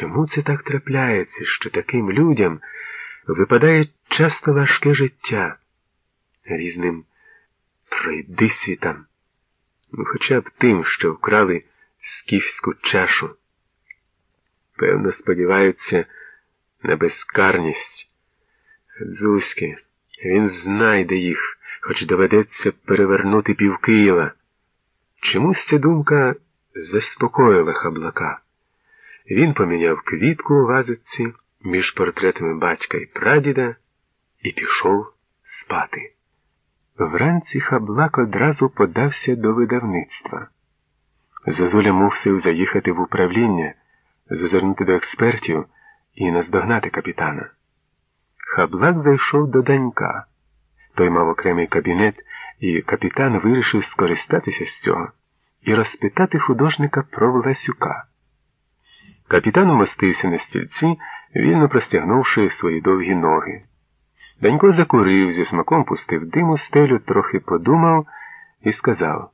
Чому це так трапляється, що таким людям випадає часто важке життя різним пройдисвітам, ну хоча б тим, що вкрали скіфську чашу? Певно, сподіваються на безкарність. Дзузьки, він знайде їх, хоч доведеться перевернути пів Києва. Чомусь ця думка заспокоїла хаблака. Він поміняв квітку у вазиці між портретами батька і прадіда і пішов спати. Вранці хаблак одразу подався до видавництва. Зозуля мусив заїхати в управління, зазирнути до експертів і наздогнати капітана. Хаблак зайшов до данька. Той мав окремий кабінет, і капітан вирішив скористатися з цього і розпитати художника про Власюка. Капітан умостився на стільці, вільно простягнувши свої довгі ноги. Данько закурив, зі смаком пустив дим у стелю, трохи подумав і сказав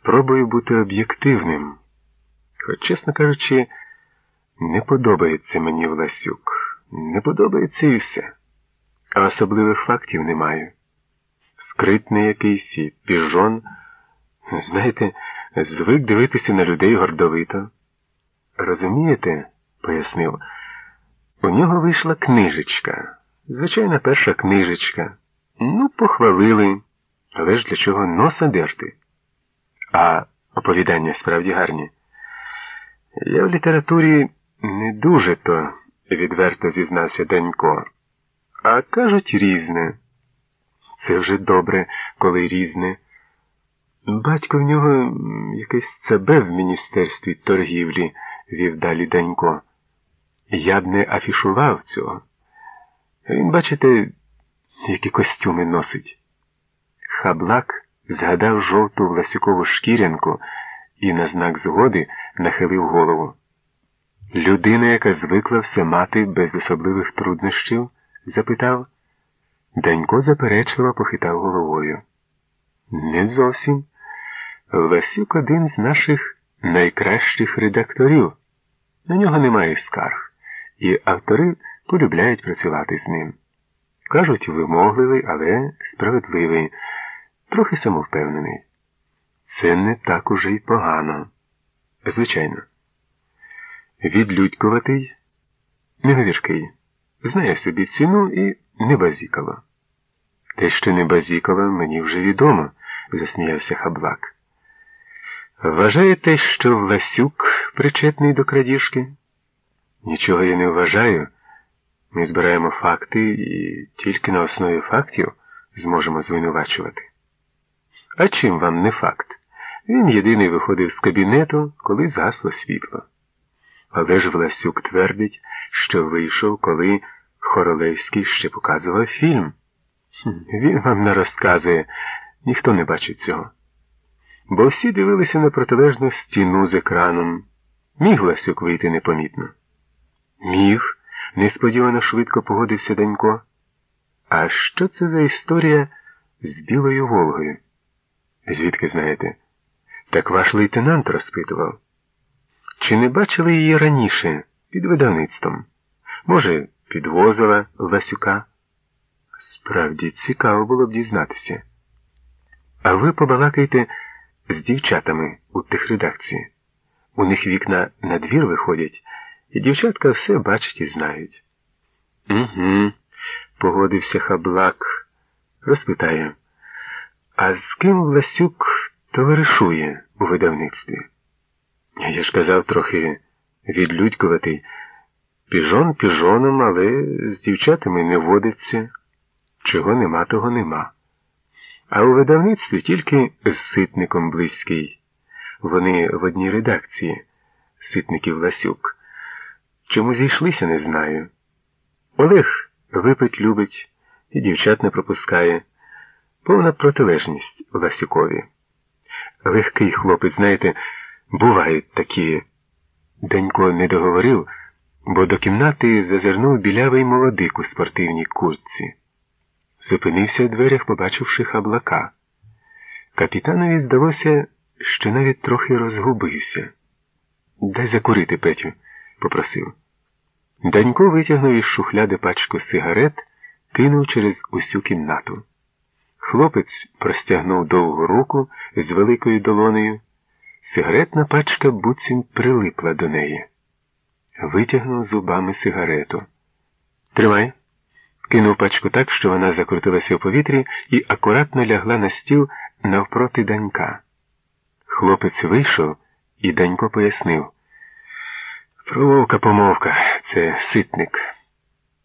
спробую бути об'єктивним. Хоч, чесно кажучи, не подобається мені Власюк. Не подобається і все. А особливих фактів немає. Скритний якийсь і піжон. Знаєте, звик дивитися на людей гордовито. Розумієте, пояснив, у нього вийшла книжечка. Звичайна перша книжечка. Ну, похвалили, але ж для чого носа дерти? А оповідання справді гарні. Я в літературі не дуже то, відверто зізнався Данько. А кажуть, різне. Це вже добре, коли різне. Батько в нього якесь ЦБ в міністерстві торгівлі, вів далі Данько. Я б не афішував цього. Він, бачите, які костюми носить. Хаблак згадав жовту Власюкову шкірянку і на знак згоди нахилив голову. Людина, яка звикла все мати без особливих труднощів? запитав. Данько заперечливо похитав головою. Не зовсім. Власюк один з наших найкращих редакторів. На нього немає скарг, і автори полюбляють працювати з ним. Кажуть, вимогливий, але справедливий, трохи самовпевнений. Це не так уже й погано. Звичайно. Відлюдькуватий, неговіркий, знає собі ціну і не базікало. Те, що не базікало, мені вже відомо, засміявся хаблак. Вважаєте, що Власюк причетний до крадіжки? Нічого я не вважаю. Ми збираємо факти і тільки на основі фактів зможемо звинувачувати. А чим вам не факт? Він єдиний виходив з кабінету, коли згасло світло. Але ж Власюк твердить, що вийшов, коли Хоролевський ще показував фільм. Він вам не розказує, ніхто не бачить цього. Бо всі дивилися на протилежну стіну з екраном. Міг Власюк вийти непомітно? Міг, несподівано швидко погодився Данько. А що це за історія з Білою Волгою? Звідки знаєте? Так ваш лейтенант розпитував. Чи не бачили її раніше під видавництвом? Може, підвозила Васюка? Справді, цікаво було б дізнатися. А ви побалакайте з дівчатами у тих редакції. У них вікна на двір виходять, і дівчатка все бачать і знають. Угу, погодився хаблак. Розпитаю. А з ким Власюк товаришує у видавництві? Я ж казав трохи відлюдькуватий. Піжон піжоном, але з дівчатами не водиться. Чого нема, того нема. А у видавництві тільки з ситником близький. Вони в одній редакції, ситників Ласюк. Чому зійшлися, не знаю. Олег випить любить і дівчат не пропускає. Повна протилежність Ласюкові. Легкий хлопець, знаєте, бувають такі. Денько не договорив, бо до кімнати зазирнув білявий молодик у спортивній куртці. Зупинився у дверях, побачивши хаблака. Капітанові здалося, що навіть трохи розгубився. Дай закурити, Петю, попросив. Данько витягнув із шухляди пачку сигарет, кинув через усю кімнату. Хлопець простягнув довгу руку з великою долонею. Сигаретна пачка буцім прилипла до неї. Витягнув зубами сигарету. Тримай. Кинув пачку так, що вона закрутилася у повітрі і акуратно лягла на стіл навпроти данька. Хлопець вийшов, і Данько пояснив. Промовка помовка, це ситник.